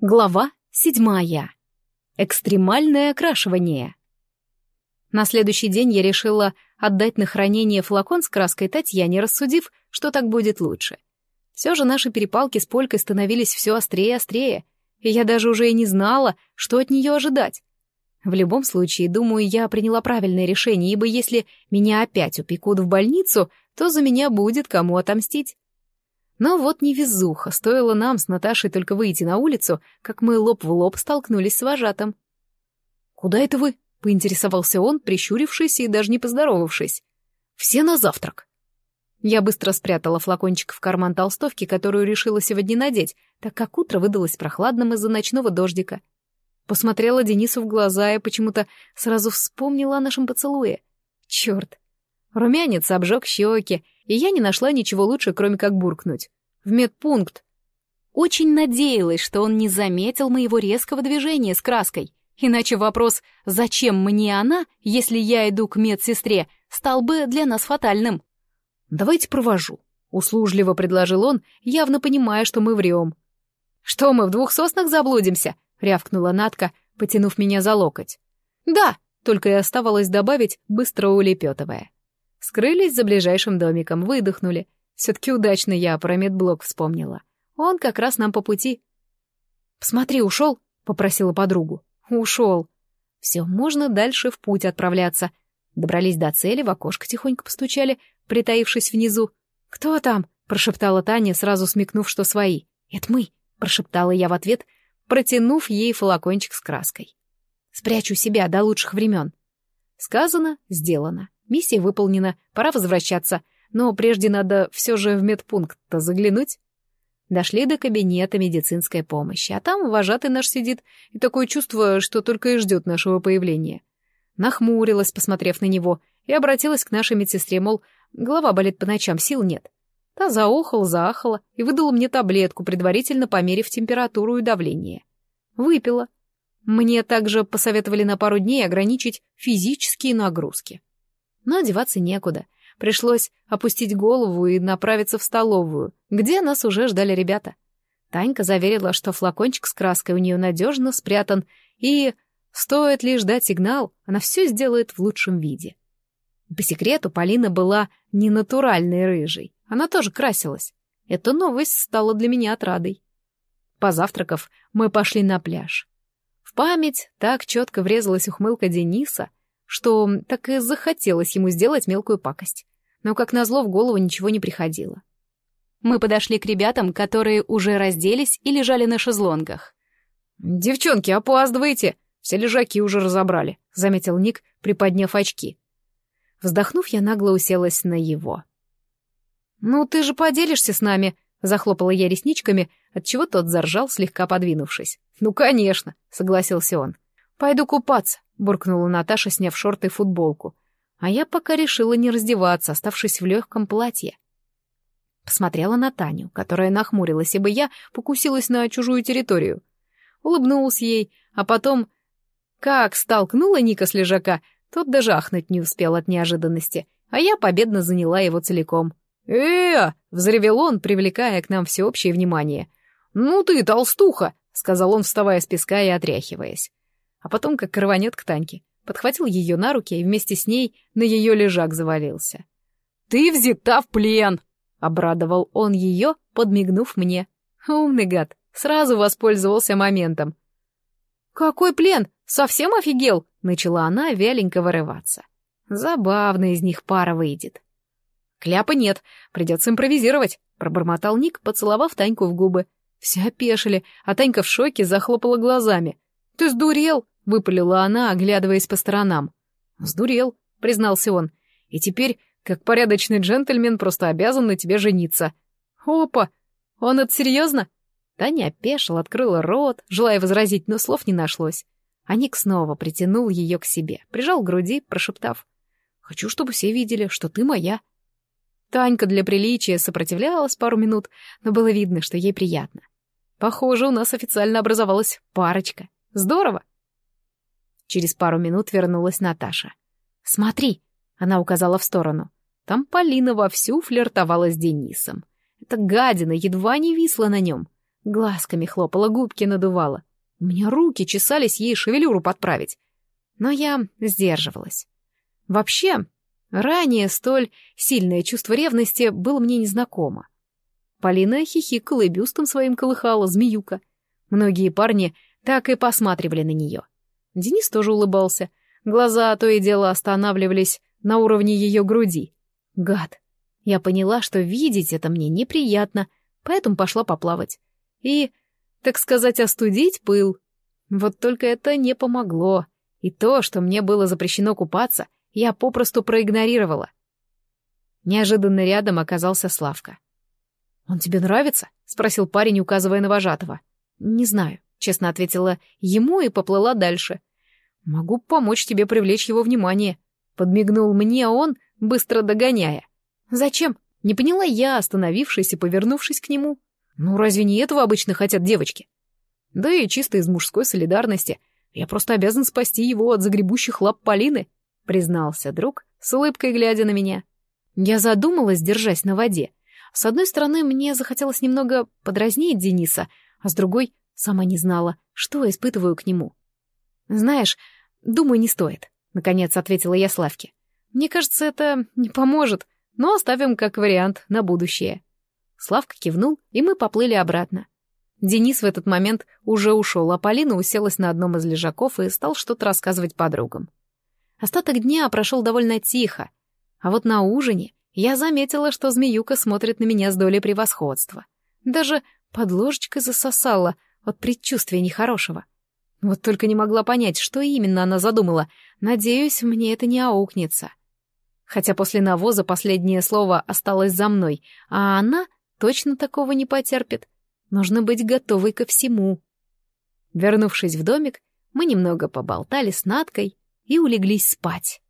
Глава седьмая. Экстремальное окрашивание. На следующий день я решила отдать на хранение флакон с краской Татьяне, рассудив, что так будет лучше. Все же наши перепалки с Полькой становились все острее и острее, и я даже уже и не знала, что от нее ожидать. В любом случае, думаю, я приняла правильное решение, ибо если меня опять упекут в больницу, то за меня будет кому отомстить. Но вот невезуха, стоило нам с Наташей только выйти на улицу, как мы лоб в лоб столкнулись с вожатым. «Куда это вы?» — поинтересовался он, прищурившись и даже не поздоровавшись. «Все на завтрак». Я быстро спрятала флакончик в карман толстовки, которую решила сегодня надеть, так как утро выдалось прохладным из-за ночного дождика. Посмотрела Денису в глаза и почему-то сразу вспомнила о нашем поцелуе. Черт! Румянец обжег щеки, и я не нашла ничего лучше, кроме как буркнуть. В медпункт. Очень надеялась, что он не заметил моего резкого движения с краской. Иначе вопрос «Зачем мне она, если я иду к медсестре?» стал бы для нас фатальным. «Давайте провожу», — услужливо предложил он, явно понимая, что мы врем. «Что мы в двух соснах заблудимся?» — рявкнула Натка, потянув меня за локоть. «Да», — только и оставалось добавить, быстро улепетывая. Скрылись за ближайшим домиком, выдохнули. Все-таки удачно я про медблок вспомнила. Он как раз нам по пути. «Посмотри, ушел?» — попросила подругу. «Ушел. Все, можно дальше в путь отправляться». Добрались до цели, в окошко тихонько постучали, притаившись внизу. «Кто там?» — прошептала Таня, сразу смекнув, что свои. «Это мы», — прошептала я в ответ, протянув ей флакончик с краской. «Спрячу себя до лучших времен». Сказано, сделано. Миссия выполнена, пора возвращаться, но прежде надо все же в медпункт-то заглянуть. Дошли до кабинета медицинской помощи, а там вожатый наш сидит, и такое чувство, что только и ждет нашего появления. Нахмурилась, посмотрев на него, и обратилась к нашей медсестре, мол, голова болит по ночам, сил нет. Та заохала, заахала и выдала мне таблетку, предварительно померив температуру и давление. Выпила. Мне также посоветовали на пару дней ограничить физические нагрузки. Но одеваться некуда. Пришлось опустить голову и направиться в столовую, где нас уже ждали ребята. Танька заверила, что флакончик с краской у нее надежно спрятан, и стоит лишь дать сигнал, она все сделает в лучшем виде. По секрету, Полина была не натуральной рыжей, она тоже красилась. Эта новость стала для меня отрадой. Позавтракав, мы пошли на пляж. В память так четко врезалась ухмылка Дениса — что так и захотелось ему сделать мелкую пакость. Но, как назло, в голову ничего не приходило. Мы подошли к ребятам, которые уже разделись и лежали на шезлонгах. «Девчонки, опаздываете! Все лежаки уже разобрали», — заметил Ник, приподняв очки. Вздохнув, я нагло уселась на его. «Ну, ты же поделишься с нами», — захлопала я ресничками, отчего тот заржал, слегка подвинувшись. «Ну, конечно», — согласился он. «Пойду купаться буркнула Наташа, сняв шорты и футболку. А я пока решила не раздеваться, оставшись в легком платье. Посмотрела на Таню, которая нахмурилась, ибо я покусилась на чужую территорию. Улыбнулась ей, а потом... Как столкнула Ника с лежака, тот даже ахнуть не успел от неожиданности, а я победно заняла его целиком. э взревел он, привлекая к нам всеобщее внимание. «Ну ты, толстуха!» — сказал он, вставая с песка и отряхиваясь а потом как рванет к Таньке. Подхватил ее на руки и вместе с ней на ее лежак завалился. «Ты взята в плен!» — обрадовал он ее, подмигнув мне. Умный гад, сразу воспользовался моментом. «Какой плен? Совсем офигел?» — начала она вяленько вырываться. Забавно из них пара выйдет. «Кляпа нет, придется импровизировать», — пробормотал Ник, поцеловав Таньку в губы. Все опешили, а Танька в шоке захлопала глазами. «Ты сдурел?» — выпалила она, оглядываясь по сторонам. «Сдурел», — признался он. «И теперь, как порядочный джентльмен, просто обязан на тебе жениться». «Опа! Он это серьезно?» Таня опешил, открыла рот, желая возразить, но слов не нашлось. А Ник снова притянул ее к себе, прижал к груди, прошептав. «Хочу, чтобы все видели, что ты моя». Танька для приличия сопротивлялась пару минут, но было видно, что ей приятно. Похоже, у нас официально образовалась парочка. Здорово. Через пару минут вернулась Наташа. «Смотри!» — она указала в сторону. Там Полина вовсю флиртовала с Денисом. Эта гадина едва не висла на нем. глазками хлопала, губки надувала. У меня руки чесались ей шевелюру подправить. Но я сдерживалась. Вообще, ранее столь сильное чувство ревности было мне незнакомо. Полина хихикала и бюстом своим колыхала, змеюка. Многие парни так и посматривали на нее. Денис тоже улыбался. Глаза то и дело останавливались на уровне ее груди. Гад. Я поняла, что видеть это мне неприятно, поэтому пошла поплавать. И, так сказать, остудить пыл. Вот только это не помогло. И то, что мне было запрещено купаться, я попросту проигнорировала. Неожиданно рядом оказался Славка. «Он тебе нравится?» — спросил парень, указывая на вожатого. «Не знаю», — честно ответила ему и поплыла дальше. «Могу помочь тебе привлечь его внимание», — подмигнул мне он, быстро догоняя. «Зачем?» — не поняла я, остановившись и повернувшись к нему. «Ну, разве не этого обычно хотят девочки?» «Да и чисто из мужской солидарности. Я просто обязан спасти его от загребущих лап Полины», — признался друг, с улыбкой глядя на меня. Я задумалась, держась на воде. С одной стороны, мне захотелось немного подразнить Дениса, а с другой — сама не знала, что испытываю к нему. «Знаешь, думаю, не стоит», — наконец ответила я Славке. «Мне кажется, это не поможет, но оставим как вариант на будущее». Славка кивнул, и мы поплыли обратно. Денис в этот момент уже ушел, а Полина уселась на одном из лежаков и стал что-то рассказывать подругам. Остаток дня прошел довольно тихо, а вот на ужине я заметила, что змеюка смотрит на меня с долей превосходства. Даже под ложечкой засосала от предчувствия нехорошего. Вот только не могла понять, что именно она задумала. Надеюсь, мне это не аукнется. Хотя после навоза последнее слово осталось за мной, а она точно такого не потерпит. Нужно быть готовой ко всему. Вернувшись в домик, мы немного поболтали с Надкой и улеглись спать.